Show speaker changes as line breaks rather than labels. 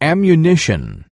ammunition.